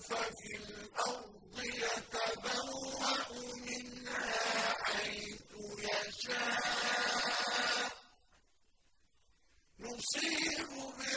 ففي الأرض يتبوأ منها حيث يشاء به